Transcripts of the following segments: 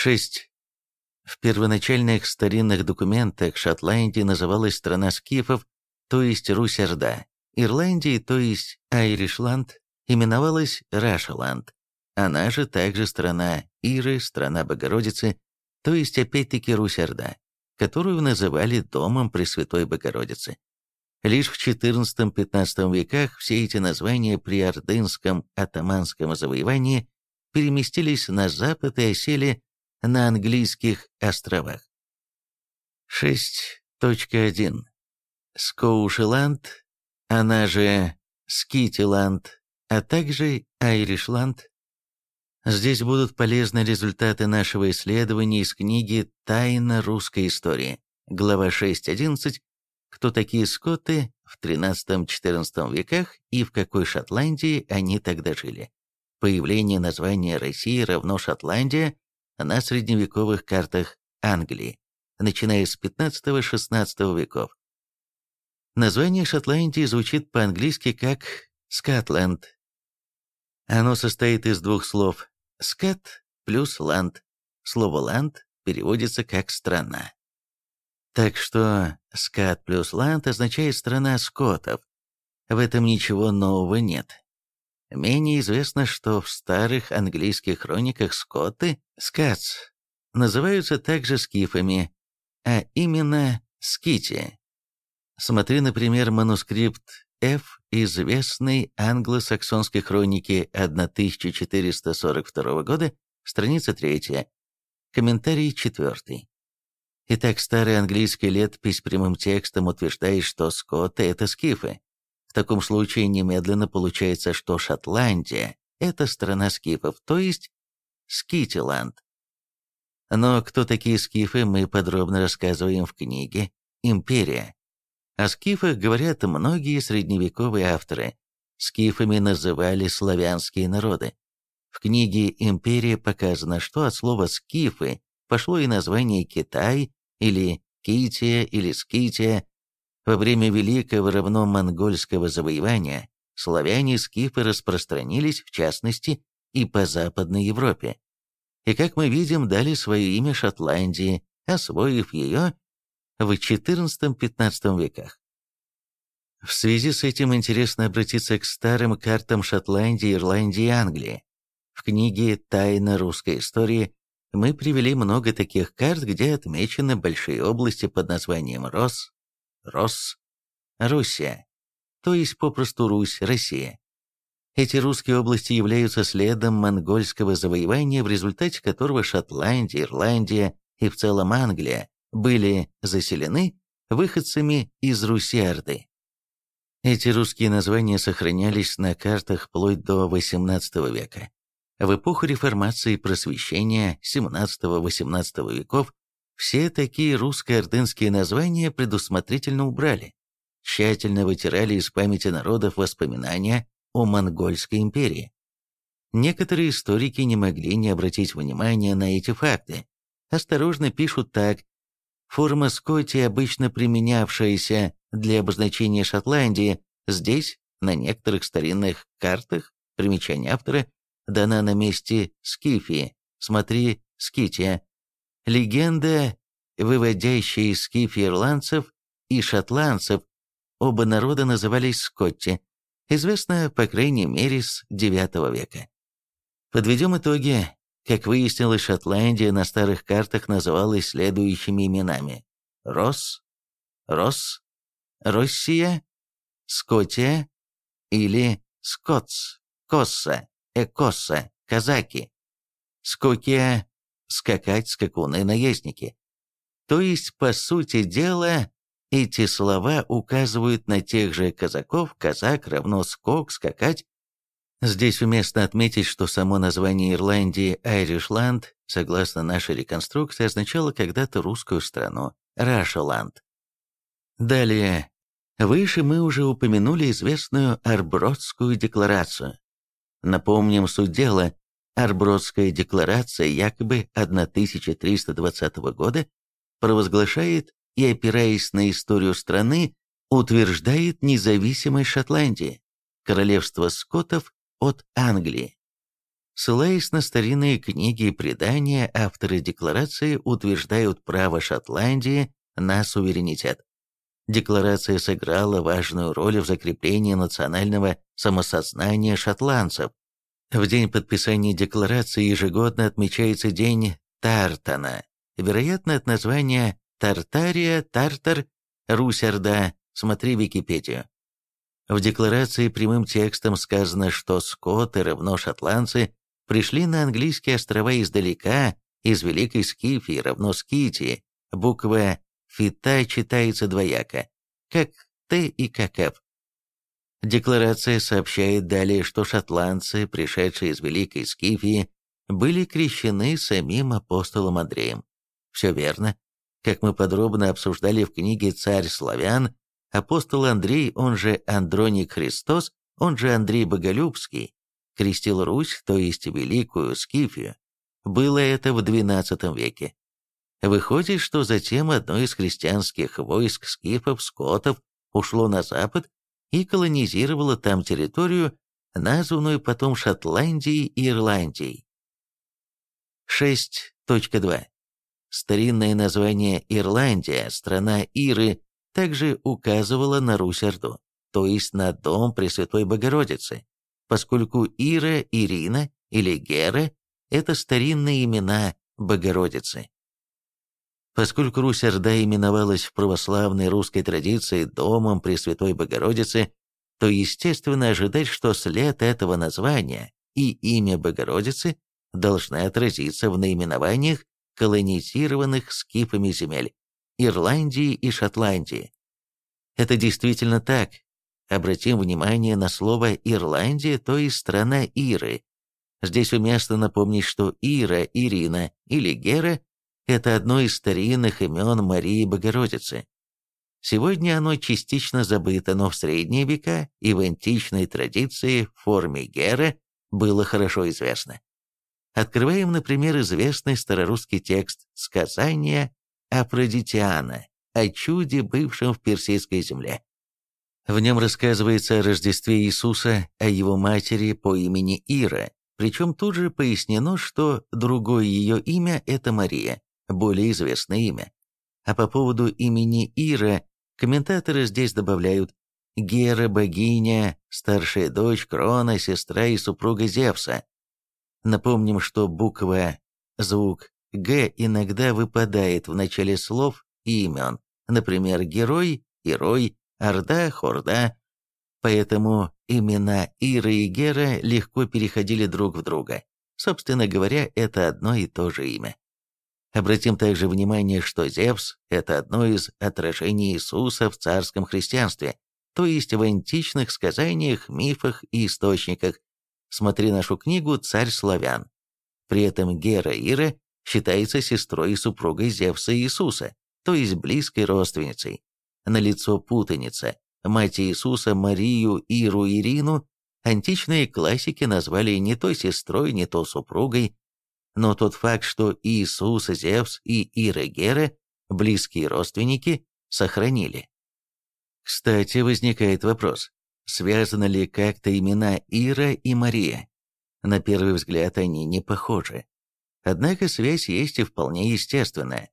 6. В первоначальных старинных документах Шотландия называлась страна скифов, то есть Русь-Орда. Ирландия, то есть Айришланд, именовалась Рашаланд. Она же также страна Иры, страна Богородицы, то есть опять-таки Русь-Орда, которую называли Домом Пресвятой Богородицы. Лишь в XIV-XV веках все эти названия при ордынском атаманском завоевании переместились на запад и осели на английских островах. 6.1. Скоушеланд, она же Скитиланд, а также Айришланд. Здесь будут полезны результаты нашего исследования из книги «Тайна русской истории», глава 6.11 «Кто такие скоты в XIII-XIV веках и в какой Шотландии они тогда жили». Появление названия России равно Шотландия на средневековых картах Англии, начиная с 15-16 веков. Название Шотландии звучит по-английски как «Скатленд». Оно состоит из двух слов «скат» плюс «ланд». Слово «ланд» переводится как «страна». Так что «скат» плюс «ланд» означает «страна скотов». В этом ничего нового нет. Менее известно, что в старых английских хрониках скотты, скатс, называются также скифами, а именно скити. Смотри, например, манускрипт F известной англосаксонской хроники 1442 года, страница 3, комментарий 4. Итак, старая английская летопись прямым текстом утверждает, что скоты – это скифы. В таком случае немедленно получается, что Шотландия – это страна скифов, то есть Скитиланд. Но кто такие скифы, мы подробно рассказываем в книге «Империя». О скифах говорят многие средневековые авторы. Скифами называли славянские народы. В книге «Империя» показано, что от слова «скифы» пошло и название Китай или Кития или Скития, во время Великого равно монгольского завоевания славяне-скифы распространились, в частности, и по Западной Европе. И, как мы видим, дали свое имя Шотландии, освоив ее в XIV-XV веках. В связи с этим интересно обратиться к старым картам Шотландии, Ирландии и Англии. В книге «Тайна русской истории» мы привели много таких карт, где отмечены большие области под названием Рос, Рос, Руссия, то есть попросту Русь, Россия. Эти русские области являются следом монгольского завоевания, в результате которого Шотландия, Ирландия и в целом Англия были заселены выходцами из Руси-Орды. Эти русские названия сохранялись на картах вплоть до XVIII века. В эпоху реформации и просвещения XVII-XVIII веков все такие русско-ордынские названия предусмотрительно убрали, тщательно вытирали из памяти народов воспоминания о Монгольской империи. Некоторые историки не могли не обратить внимания на эти факты. Осторожно пишут так. Форма Скотти, обычно применявшаяся для обозначения Шотландии, здесь, на некоторых старинных картах, примечание автора, дана на месте Скифии, смотри Скития, Легенда, выводящая из скифи ирландцев и шотландцев, оба народа назывались Скотти, известна, по крайней мере, с IX века. Подведем итоги. Как выяснилось, Шотландия на старых картах называлась следующими именами. Рос, Рос, Россия, Скотия или Скотс, Косса, Экосса, Казаки. Скокия скакать скакуны-наездники. То есть, по сути дела, эти слова указывают на тех же казаков, казак равно скок, скакать. Здесь уместно отметить, что само название Ирландии Айришланд, согласно нашей реконструкции, означало когда-то русскую страну Рашаланд. Далее. Выше мы уже упомянули известную Арбродскую декларацию. Напомним суть дела. Арбродская декларация якобы 1320 года провозглашает и, опираясь на историю страны, утверждает независимость Шотландии, королевство скотов от Англии. Ссылаясь на старинные книги и предания, авторы декларации утверждают право Шотландии на суверенитет. Декларация сыграла важную роль в закреплении национального самосознания шотландцев. В день подписания декларации ежегодно отмечается День Тартана, вероятно от названия Тартария, Тартар, Русь-Орда, смотри Википедию. В декларации прямым текстом сказано, что скоты равно шотландцы пришли на английские острова издалека, из Великой Скифии равно Скитии. Буква «фита» читается двояко, как «т» и как «ф». Декларация сообщает далее, что шотландцы, пришедшие из Великой Скифии, были крещены самим апостолом Андреем. Все верно. Как мы подробно обсуждали в книге «Царь славян», апостол Андрей, он же Андроник Христос, он же Андрей Боголюбский, крестил Русь, то есть Великую Скифию. Было это в XII веке. Выходит, что затем одно из христианских войск скифов, скотов, ушло на запад и колонизировало там территорию, названную потом Шотландией и Ирландией. 6.2. Старинное название Ирландия, страна Иры, также указывало на Русь-Орду, то есть на дом Пресвятой Богородицы, поскольку Ира, Ирина или Гера – это старинные имена Богородицы. Поскольку Русь-Орда именовалась в православной русской традиции домом Пресвятой Богородицы, то естественно ожидать, что след этого названия и имя Богородицы должны отразиться в наименованиях колонизированных скифами земель Ирландии и Шотландии. Это действительно так, Обратим внимание на слово «Ирландия», то есть страна Иры. Здесь уместно напомнить, что Ира, Ирина или Гера – это одно из старинных имен Марии Богородицы. Сегодня оно частично забыто, но в средние века и в античной традиции в форме Гера было хорошо известно. Открываем, например, известный старорусский текст «Сказание Афродитиана» о чуде, бывшем в Персидской земле. В нем рассказывается о Рождестве Иисуса, о его матери по имени Ира, причем тут же пояснено, что другое ее имя – это Мария, более известное имя. А по поводу имени Ира комментаторы здесь добавляют «Гера – богиня, старшая дочь Крона, сестра и супруга Зевса». Напомним, что буква, звук «г» иногда выпадает в начале слов и имен, например, герой, герой, Орда, Хорда. Поэтому имена Ира и Гера легко переходили друг в друга. Собственно говоря, это одно и то же имя. Обратим также внимание, что Зевс – это одно из отражений Иисуса в царском христианстве, то есть в античных сказаниях, мифах и источниках. Смотри нашу книгу «Царь славян». При этом Гера Ира считается сестрой и супругой Зевса Иисуса, то есть близкой родственницей налицо путаница. Мать Иисуса Марию Иру Ирину античные классики назвали не то сестрой, не то супругой, но тот факт, что Иисус, Зевс и Ира близкие родственники, сохранили. Кстати, возникает вопрос, связаны ли как-то имена Ира и Мария? На первый взгляд они не похожи. Однако связь есть и вполне естественная.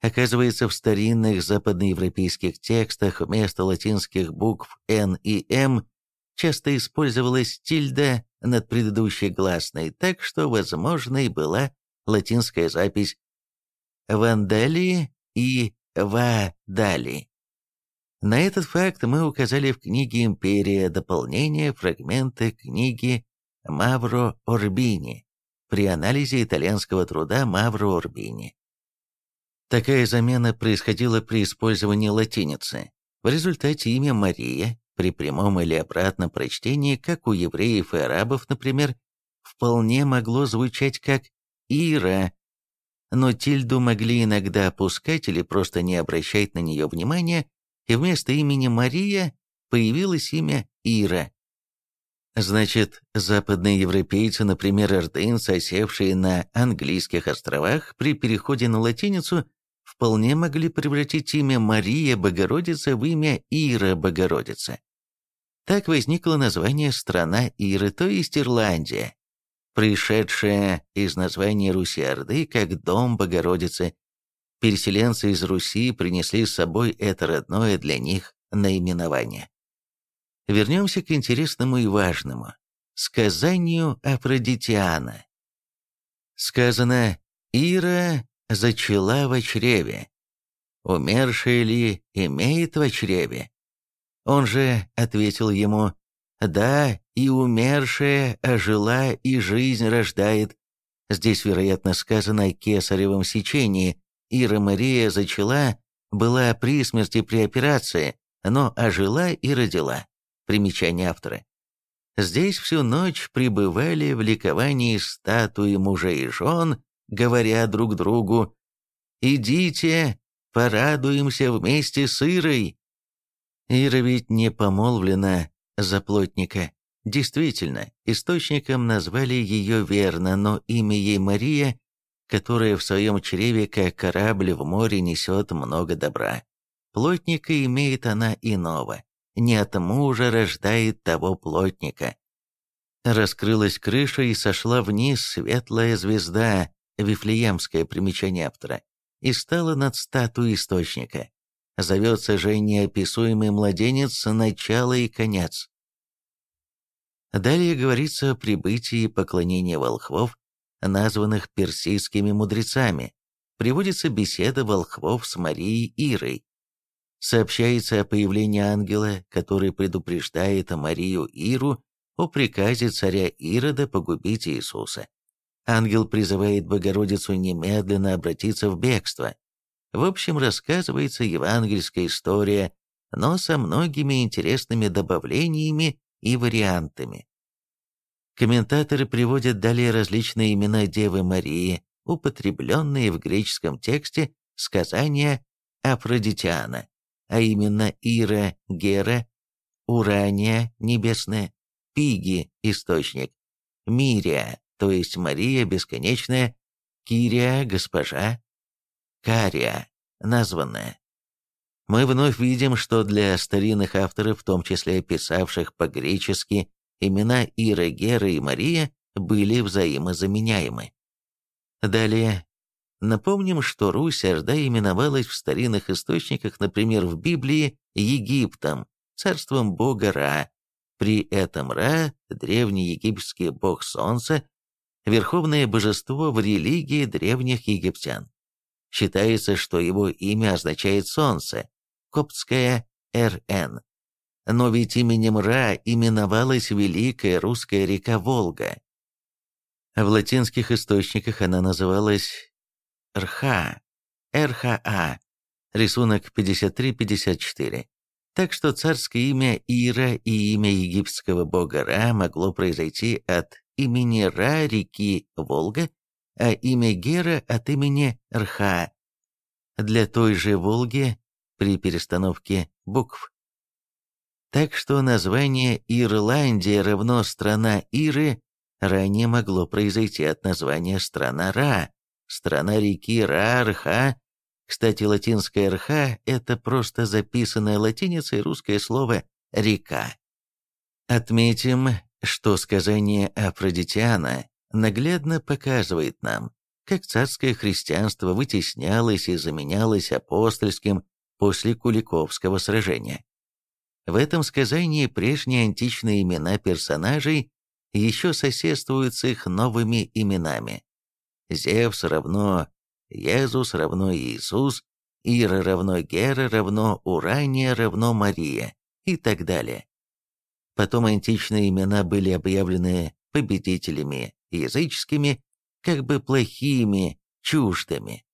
Оказывается, в старинных западноевропейских текстах вместо латинских букв «Н» и «М» часто использовалась тильда над предыдущей гласной, так что возможной была латинская запись «Вандалии» и «Вадали». На этот факт мы указали в книге «Империя» дополнение фрагмента книги Мавро Орбини при анализе итальянского труда Мавро Орбини. Такая замена происходила при использовании латиницы. В результате имя Мария при прямом или обратном прочтении, как у евреев и арабов, например, вполне могло звучать как «Ира», но тильду могли иногда опускать или просто не обращать на нее внимания, и вместо имени Мария появилось имя Ира. Значит, западные европейцы, например, ордынцы, осевшие на английских островах, при переходе на латиницу вполне могли превратить имя Мария Богородица в имя Ира Богородица. Так возникло название «Страна Иры», то есть Ирландия. пришедшее из названия Руси-Орды как «Дом Богородицы». Переселенцы из Руси принесли с собой это родное для них наименование. Вернемся к интересному и важному – сказанию Афродитиана. Сказано «Ира зачала в чреве». Умершая ли имеет в чреве? Он же ответил ему «Да, и умершая ожила и жизнь рождает». Здесь, вероятно, сказано о кесаревом сечении. Ира Мария зачала, была при смерти при операции, но ожила и родила. Примечание автора. Здесь всю ночь пребывали в ликовании статуи мужей и жен, говоря друг другу «Идите, порадуемся вместе с Ирой». Ира ведь не помолвлена за плотника. Действительно, источником назвали ее верно, но имя ей Мария, которая в своем чреве, как корабль в море, несет много добра. Плотника имеет она иного, не от мужа рождает того плотника. Раскрылась крыша и сошла вниз светлая звезда, вифлеемское примечание автора, и стала над статуей источника. Зовется же неописуемый младенец начало и конец. Далее говорится о прибытии и поклонении волхвов, названных персидскими мудрецами. Приводится беседа волхвов с Марией Ирой. Сообщается о появлении ангела, который предупреждает Марию Иру о приказе царя Ирода погубить Иисуса. Ангел призывает Богородицу немедленно обратиться в бегство. В общем, рассказывается евангельская история, но со многими интересными добавлениями и вариантами. Комментаторы приводят далее различные имена Девы Марии, употребленные в греческом тексте сказания Афродитиана, а именно Ира, Гера, Урания, небесная, Пиги, источник, Мирия, то есть Мария бесконечная, Кирия, госпожа, Кария, названная. Мы вновь видим, что для старинных авторов, в том числе писавших по-гречески, имена Ира, Гера и Мария были взаимозаменяемы. Далее, напомним, что Русь Орда именовалась в старинных источниках, например, в Библии, Египтом, царством бога Ра. При этом Ра, древний египетский бог солнца, верховное божество в религии древних египтян. Считается, что его имя означает «солнце», коптская РН. Но ведь именем Ра именовалась Великая русская река Волга. В латинских источниках она называлась Рха, РХА, рисунок 53-54. Так что царское имя Ира и имя египетского бога Ра могло произойти от имени Ра реки Волга, а имя Гера от имени Рха. Для той же Волги при перестановке букв. Так что название Ирландия равно страна Иры ранее могло произойти от названия страна Ра, страна реки Ра-Рха. Кстати, латинская Рха – это просто записанное латиницей русское слово «река». Отметим, что сказание Афродитиана наглядно показывает нам, как царское христианство вытеснялось и заменялось апостольским после Куликовского сражения. В этом сказании прежние античные имена персонажей еще соседствуют с их новыми именами. Зевс равно Езус равно Иисус, Ира равно Гера равно Урания равно Мария и так далее. Потом античные имена были объявлены победителями языческими, как бы плохими, чуждыми.